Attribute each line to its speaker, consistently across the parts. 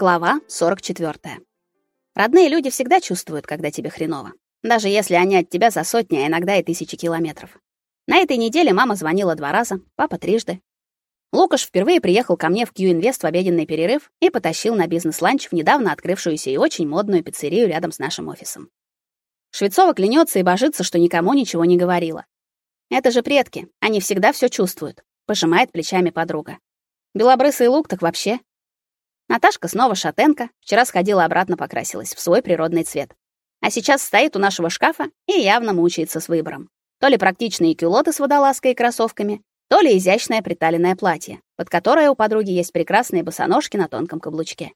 Speaker 1: Глава 44. Родные люди всегда чувствуют, когда тебе хреново, даже если они от тебя за сотни, а иногда и тысячи километров. На этой неделе мама звонила два раза, папа трижды. Лукаш впервые приехал ко мне в Q-Invest в обеденный перерыв и потащил на бизнес-ланч в недавно открывшуюся и очень модную пиццерию рядом с нашим офисом. Швецова клянется и божится, что никому ничего не говорила. Это же предки, они всегда все чувствуют, пожимает плечами подруга. Белобрысый лук так вообще Наташка снова шатенка, вчера сходила обратно покрасилась в свой природный цвет. А сейчас стоит у нашего шкафа и явно мучается с выбором. То ли практичные кюлоты с водолазкой и кроссовками, то ли изящное приталенное платье, под которое у подруги есть прекрасные босоножки на тонком каблучке.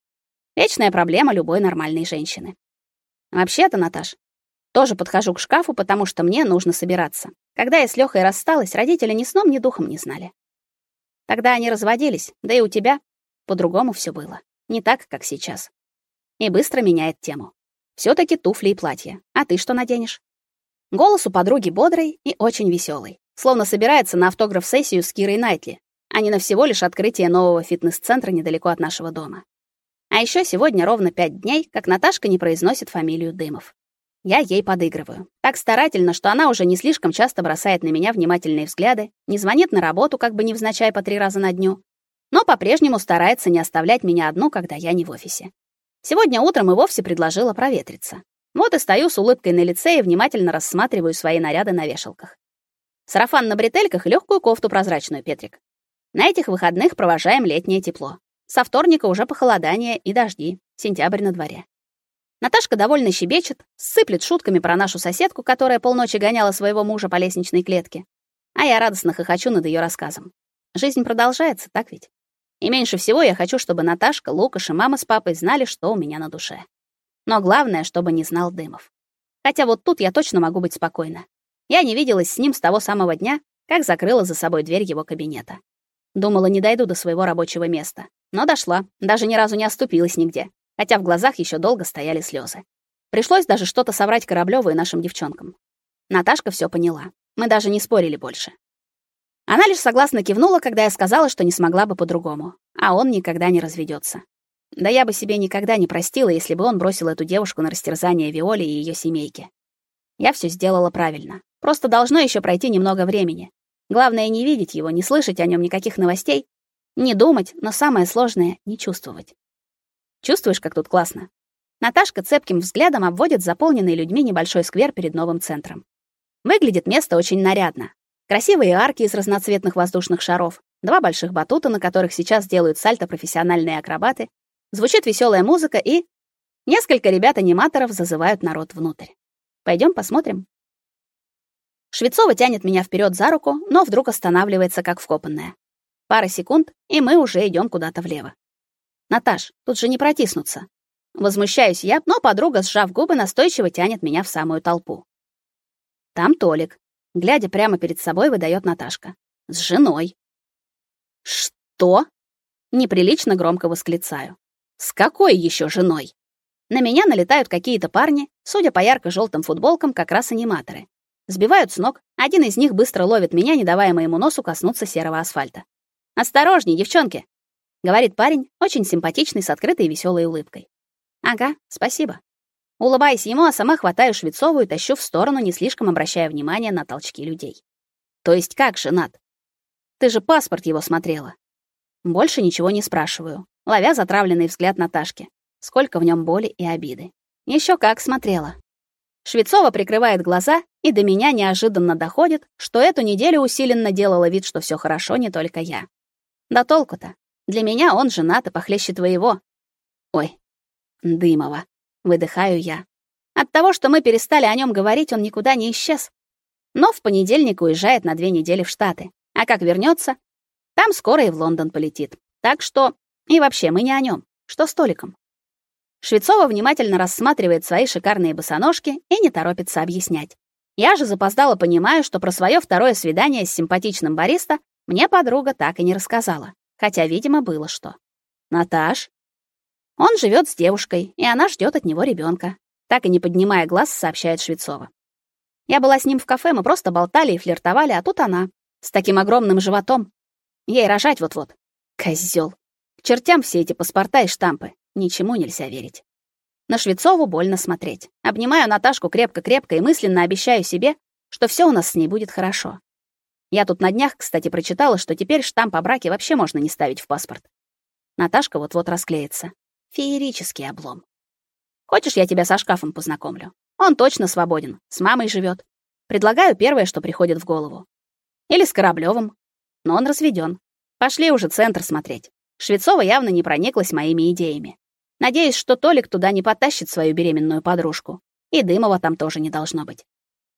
Speaker 1: Вечная проблема любой нормальной женщины. Вообще-то, Наташ, тоже подхожу к шкафу, потому что мне нужно собираться. Когда я с Лёхой рассталась, родители ни сном, ни духом не знали. Тогда они разводились, да и у тебя по-другому все было. Не так, как сейчас. И быстро меняет тему. все таки туфли и платье. А ты что наденешь? Голос у подруги бодрый и очень веселый, словно собирается на автограф-сессию с Кирой Найтли, а не на всего лишь открытие нового фитнес-центра недалеко от нашего дома. А еще сегодня ровно пять дней, как Наташка не произносит фамилию Дымов. Я ей подыгрываю. Так старательно, что она уже не слишком часто бросает на меня внимательные взгляды, не звонит на работу, как бы невзначай по три раза на дню, но по-прежнему старается не оставлять меня одну, когда я не в офисе. Сегодня утром и вовсе предложила проветриться. Вот и стою с улыбкой на лице и внимательно рассматриваю свои наряды на вешалках. Сарафан на бретельках и легкую кофту прозрачную, Петрик. На этих выходных провожаем летнее тепло. Со вторника уже похолодание и дожди. Сентябрь на дворе. Наташка довольно щебечет, сыплет шутками про нашу соседку, которая полночи гоняла своего мужа по лестничной клетке. А я радостно хохочу над ее рассказом. Жизнь продолжается, так ведь? И меньше всего я хочу, чтобы Наташка, Лукаш и мама с папой знали, что у меня на душе. Но главное, чтобы не знал Дымов. Хотя вот тут я точно могу быть спокойна. Я не виделась с ним с того самого дня, как закрыла за собой дверь его кабинета. Думала, не дойду до своего рабочего места, но дошла, даже ни разу не оступилась нигде, хотя в глазах еще долго стояли слезы. Пришлось даже что-то соврать Кораблёву и нашим девчонкам. Наташка все поняла. Мы даже не спорили больше. Она лишь согласно кивнула, когда я сказала, что не смогла бы по-другому, а он никогда не разведется. Да я бы себе никогда не простила, если бы он бросил эту девушку на растерзание Виоли и ее семейки. Я все сделала правильно. Просто должно еще пройти немного времени. Главное не видеть его, не слышать о нем никаких новостей, не думать, но самое сложное не чувствовать. Чувствуешь, как тут классно? Наташка цепким взглядом обводит заполненный людьми небольшой сквер перед новым центром. Выглядит место очень нарядно. Красивые арки из разноцветных воздушных шаров, два больших батута, на которых сейчас делают сальто профессиональные акробаты, звучит веселая музыка и несколько ребят-аниматоров зазывают народ внутрь. Пойдем посмотрим. Швецова тянет меня вперед за руку, но вдруг останавливается как вкопанная. Пара секунд, и мы уже идем куда-то влево. Наташ, тут же не протиснуться. Возмущаюсь я, но подруга, сжав губы, настойчиво тянет меня в самую толпу. Там Толик, глядя прямо перед собой, выдает Наташка. С женой. Что? Неприлично громко восклицаю. С какой еще женой? На меня налетают какие-то парни, судя по ярко желтым футболкам, как раз аниматоры. Сбивают с ног. Один из них быстро ловит меня, не давая моему носу коснуться серого асфальта. Осторожней, девчонки, говорит парень, очень симпатичный с открытой и веселой улыбкой. Ага, спасибо. Улыбаясь ему, а сама хватаю Швецову и тащу в сторону, не слишком обращая внимания на толчки людей. То есть как женат? Ты же паспорт его смотрела. Больше ничего не спрашиваю, ловя затравленный взгляд Наташки. Сколько в нем боли и обиды. Еще как смотрела. Швецова прикрывает глаза, и до меня неожиданно доходит, что эту неделю усиленно делала вид, что все хорошо, не только я. Да толку-то. Для меня он женат и похлеще твоего. Ой, Дымова. Выдыхаю я. От того, что мы перестали о нем говорить, он никуда не исчез. Но в понедельник уезжает на две недели в Штаты. А как вернется, там скоро и в Лондон полетит. Так что и вообще мы не о нем. Что с Толиком? Швецова внимательно рассматривает свои шикарные босоножки и не торопится объяснять. Я же запоздала понимаю, что про свое второе свидание с симпатичным бариста мне подруга так и не рассказала, хотя, видимо, было что. Наташ, он живет с девушкой, и она ждет от него ребенка. Так и не поднимая глаз, сообщает Швецова. Я была с ним в кафе, мы просто болтали и флиртовали, а тут она с таким огромным животом. Ей рожать вот-вот. Козёл. К чертям все эти паспорта и штампы. Ничему нельзя верить. На Швецову больно смотреть. Обнимаю Наташку крепко-крепко и мысленно обещаю себе, что все у нас с ней будет хорошо. Я тут на днях, кстати, прочитала, что теперь штамп о браке вообще можно не ставить в паспорт. Наташка вот-вот расклеится. Феерический облом. Хочешь, я тебя со шкафом познакомлю? Он точно свободен, с мамой живет. Предлагаю первое, что приходит в голову. Или с Кораблёвым. Но он разведен. Пошли уже центр смотреть. Швецова явно не прониклась моими идеями. Надеюсь, что Толик туда не потащит свою беременную подружку. И Дымова там тоже не должно быть.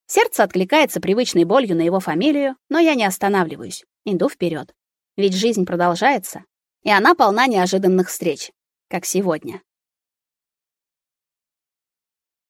Speaker 1: Сердце откликается привычной болью на его фамилию, но я не останавливаюсь. Иду вперед. Ведь жизнь продолжается, и она полна неожиданных встреч, как сегодня.